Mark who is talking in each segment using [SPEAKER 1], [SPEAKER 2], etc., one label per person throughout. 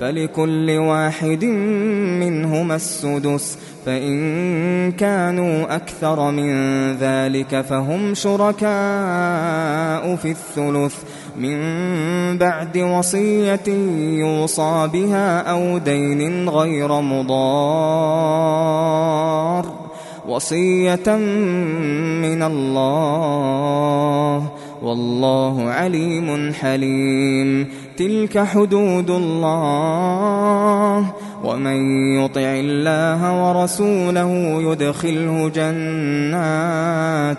[SPEAKER 1] فلكل واحد منهما السدس فإن كانوا أكثر من ذلك فهم شركاء في الثلث. من بعد وصية يوصى بها أو دين غير مضار. وصية من الله والله عليم حليم. تلك حدود الله ومن يطع الله ورسوله يدخله جنات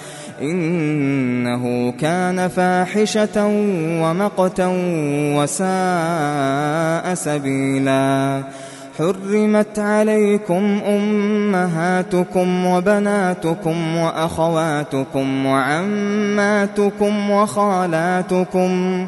[SPEAKER 1] إنه كان فاحشة ومقتا وساء سبيلا. حرمت عليكم أمهاتكم وبناتكم وأخواتكم وعماتكم وخالاتكم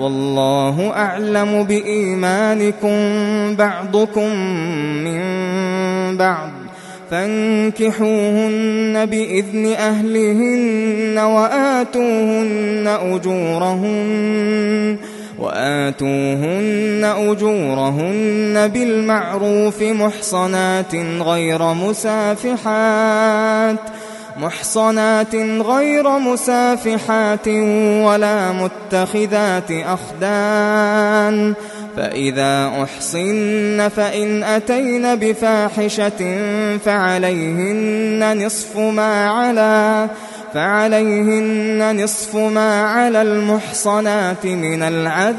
[SPEAKER 1] والله أعلم بإيمانكم بعضكم من بعض. فانكحوهن بإذن أهلهن وآتوهن أجورهن وآتوهن أجورهن بالمعروف محصنات غير مسافحات. محصنات غير مسافحات ولا متخذات أخدان فإذا أحصن فإن أتين بفاحشة فعليهن نصف ما على فعليهن نصف ما على المحصنات من العذاب.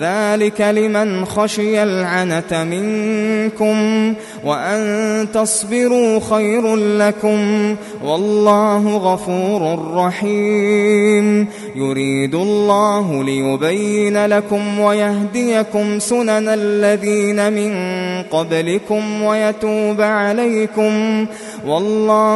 [SPEAKER 1] ذلك لمن خشي العنة منكم وأن تصبروا خير لكم والله غفور رحيم. يريد الله ليبين لكم ويهديكم سنن الذين من قبلكم ويتوب عليكم والله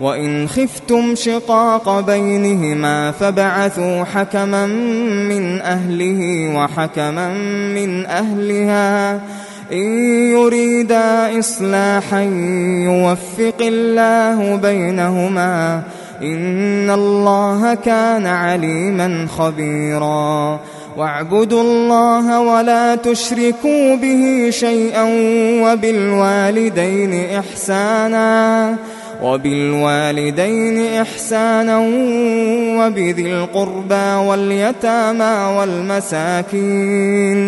[SPEAKER 1] وإن خفتم شقاق بينهما فبعثوا حكما من أهله وحكما من أهلها. إن يريدا إصلاحا يوفق الله بينهما. إن الله كان عليما خبيرا. واعبدوا الله ولا تشركوا به شيئا وبالوالدين إحسانا. وبالوالدين إحسانا وبذي القربى واليتامى والمساكين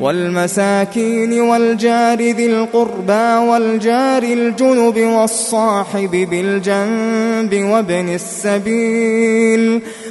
[SPEAKER 1] والمساكين والجار ذي القربى والجار الجنب والصاحب بالجنب وابن السبيل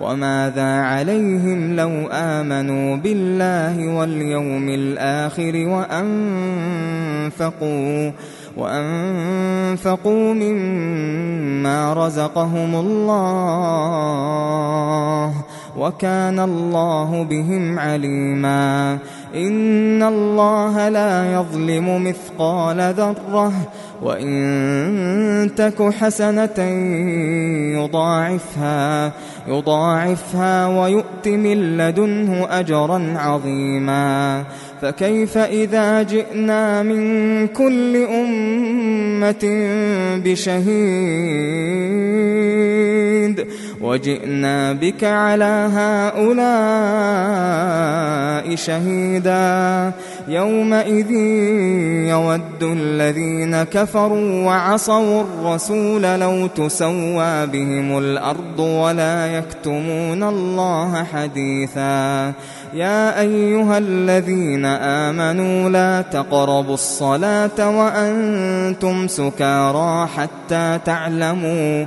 [SPEAKER 1] وماذا عليهم لو آمنوا بالله واليوم الآخر وأنفقوا وأنفقوا مما رزقهم الله وكان الله بهم عليما إن الله لا يظلم مثقال ذرة وإن تك حسنة يضاعفها يضاعفها ويؤت من لدنه أجرا عظيما. فكيف إذا جئنا من كل أمة بشهيد وجئنا بك على هؤلاء شهيدا. يومئذ يود الذين كفروا وعصوا الرسول لو تسوى بهم الأرض ولا يكتمون الله حديثا. يا أيها الذين آمنوا لا تقربوا الصلاة وأنتم سكارى حتى تعلموا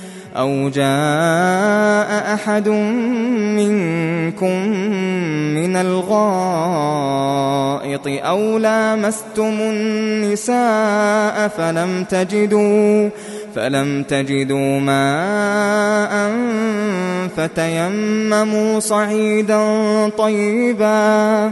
[SPEAKER 1] أو جاء أحد منكم من الغائط أو لامستم النساء فلم تجدوا فلم تجدوا ماء فتيمموا صعيدا طيبا.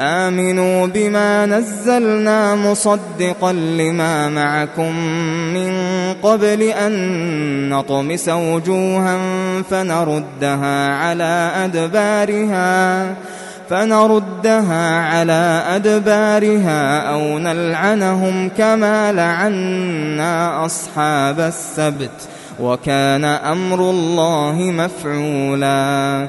[SPEAKER 1] آمنوا بما نزلنا مصدقا لما معكم من قبل أن نطمس وجوها فنردها على أدبارها فنردها على أدبارها أو نلعنهم كما لعنا أصحاب السبت وكان أمر الله مفعولا.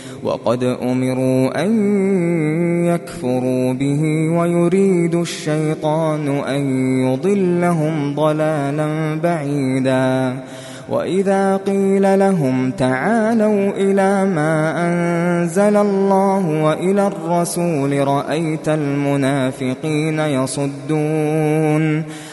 [SPEAKER 1] وقد أمروا أن يكفروا به ويريد الشيطان أن يضلهم ضلالا بعيدا. وإذا قيل لهم تعالوا إلى ما أنزل الله وإلى الرسول رأيت المنافقين يصدون.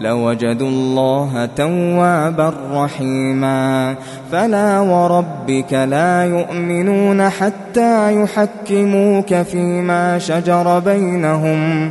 [SPEAKER 1] لوجدوا الله توابا رحيما. فلا وربك لا يؤمنون حتى يحكموك فيما شجر بينهم.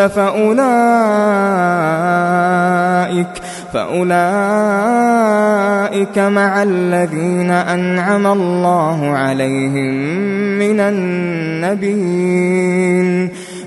[SPEAKER 1] فأولئك فأولئك مع الذين أنعم الله عليهم من النبيين.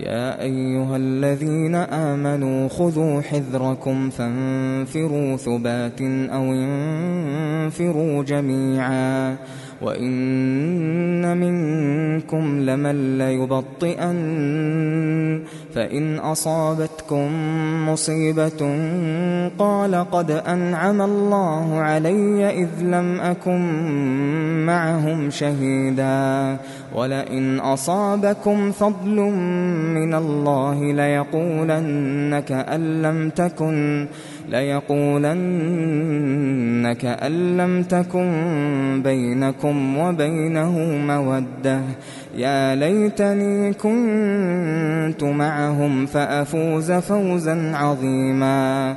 [SPEAKER 1] يا أيها الذين آمنوا خذوا حذركم فانفروا ثبات أو انفروا جميعا. وإن منكم لمن ليبطئن فإن أصابتكم مصيبة قال قد أنعم الله علي إذ لم أكن معهم شهيدا ولئن أصابكم فضل من الله ليقولن كأن لم تكن ليقولن كأن لم تكن بينكم وبينه مودة. يا ليتني كنت معهم فأفوز فوزا عظيما.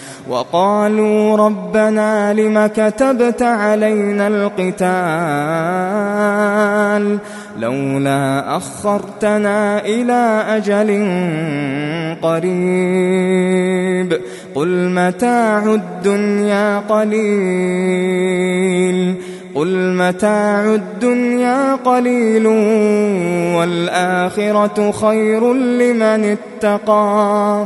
[SPEAKER 1] وقالوا ربنا لم كتبت علينا القتال لولا أخرتنا إلى أجل قريب قل متاع الدنيا قليل قل متاع الدنيا قليل والآخرة خير لمن اتقى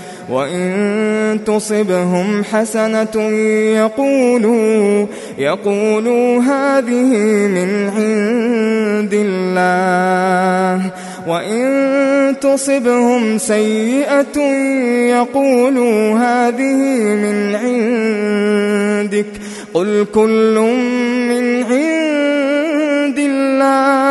[SPEAKER 1] وإن تصبهم حسنة يقولوا يقولوا هذه من عند الله. وإن تصبهم سيئة يقولوا هذه من عندك. قل كل من عند الله.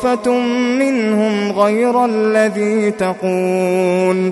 [SPEAKER 1] طائفة منهم غير الذي تقول.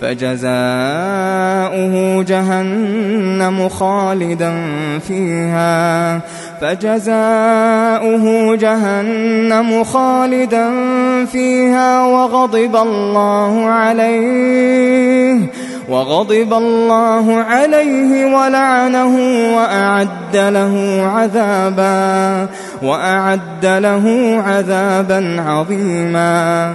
[SPEAKER 1] فجزاؤه جهنم خالدا فيها. فجزاؤه جهنم خالدا فيها وغضب الله عليه وغضب الله عليه ولعنه وأعد له عذابا وأعد له عذابا عظيما.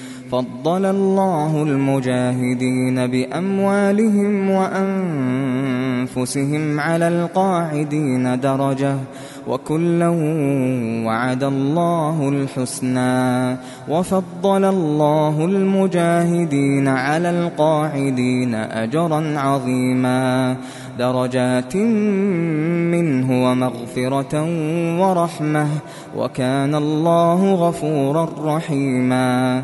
[SPEAKER 1] فضل الله المجاهدين بأموالهم وأنفسهم على القاعدين درجة وكلا وعد الله الحسنى وفضل الله المجاهدين على القاعدين أجرا عظيما درجات منه ومغفرة ورحمة وكان الله غفورا رحيما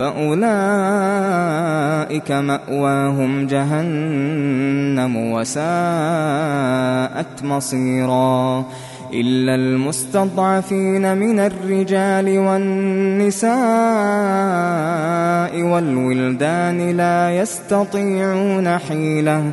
[SPEAKER 1] فأولئك مأواهم جهنم وساءت مصيرا. إلا المستضعفين من الرجال والنساء والولدان لا يستطيعون حيلة.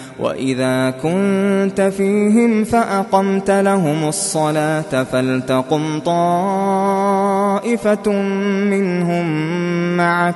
[SPEAKER 1] وإذا كنت فيهم فأقمت لهم الصلاة فلتقم طائفة منهم معك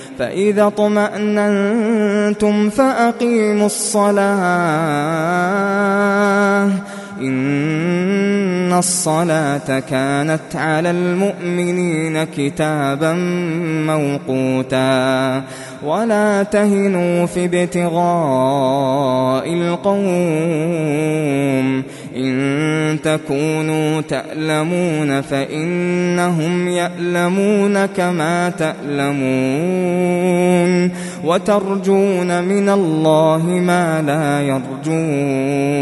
[SPEAKER 1] فإذا طمأننتم فأقيموا الصلاة. إن الصلاة كانت على المؤمنين كتابا موقوتا. ولا تهنوا في ابتغاء القوم. إن تكونوا تألمون فإنهم يألمون كما تألمون وترجون من الله ما لا يرجون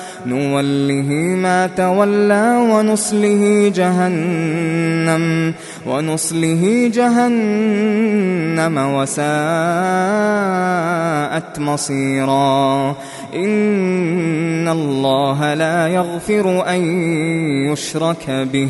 [SPEAKER 1] نوله ما تولى ونصله جهنم ونصله جهنم وساءت مصيرا. إن الله لا يغفر أن يشرك به.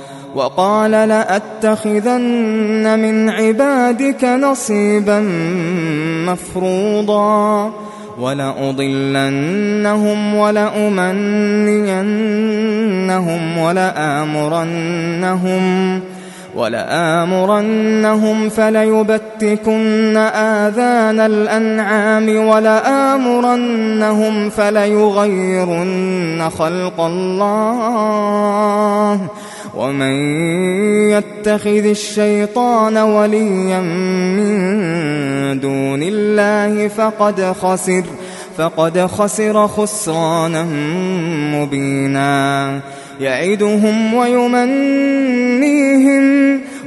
[SPEAKER 1] وقال لأتخذن من عبادك نصيبا مفروضا ولأضلنهم ولأمنينهم ولآمرنهم ولآمرنهم فليبتكن آذان الأنعام ولآمرنهم فليغيرن خلق الله ومن يتخذ الشيطان وليا من دون الله فقد خسر فقد خسر خسرانا مبينا. يعدهم ويمنيهم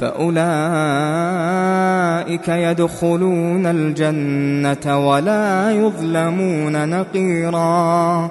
[SPEAKER 1] فأولئك يدخلون الجنة ولا يظلمون نقيراً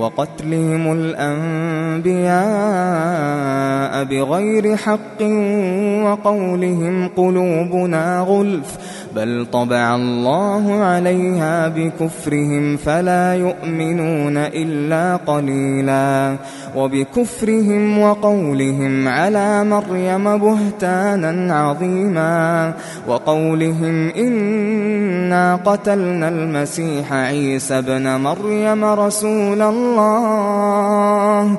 [SPEAKER 1] وقتلهم الأنبياء بغير حق وقولهم قلوبنا غلف بل طبع الله عليها بكفرهم فلا يؤمنون إلا قليلا وبكفرهم وقولهم على مريم بهتانا عظيما وقولهم إنا قتلنا المسيح عيسى بن مريم رسول الله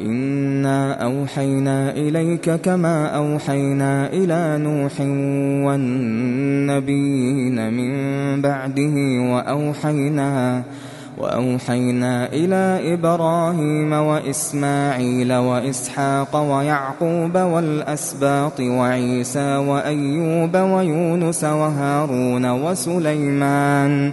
[SPEAKER 1] إنا أوحينا إليك كما أوحينا إلى نوح والنبيين من بعده وأوحينا وأوحينا إلى إبراهيم وإسماعيل وإسحاق ويعقوب والأسباط وعيسى وأيوب ويونس وهارون وسليمان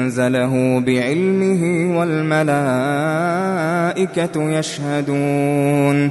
[SPEAKER 1] أنزله بعلمه والملائكة يشهدون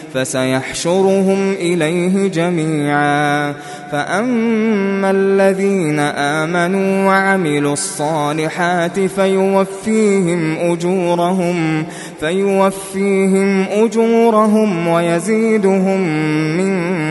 [SPEAKER 1] فسيحشرهم إليه جميعا. فأما الذين آمنوا وعملوا الصالحات فيوفيهم أجورهم فيوفيهم أجورهم ويزيدهم من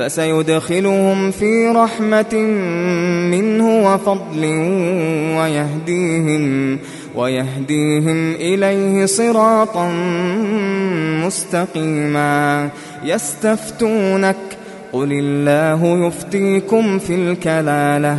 [SPEAKER 1] فسيدخلهم في رحمة منه وفضل ويهديهم ويهديهم إليه صراطا مستقيما. يستفتونك قل الله يفتيكم في الكلالة